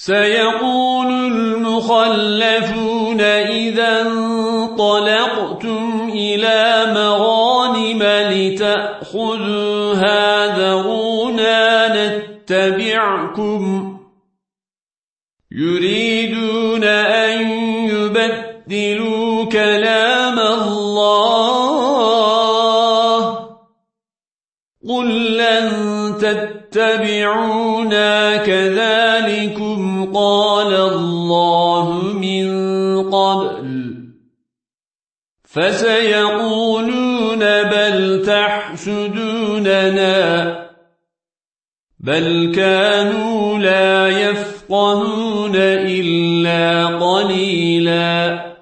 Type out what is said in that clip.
سيقول المخلفون إذا انطلقتم إلى مغانم لتأخذوها ذرونا نتبعكم. يريدون أن يبدلوا كلام الله. قل لن تتبعونا كذلكم قال الله من قبل. فسيقولون بل تحسدوننا. بل كانوا لا يفقهون إلا قليلاً.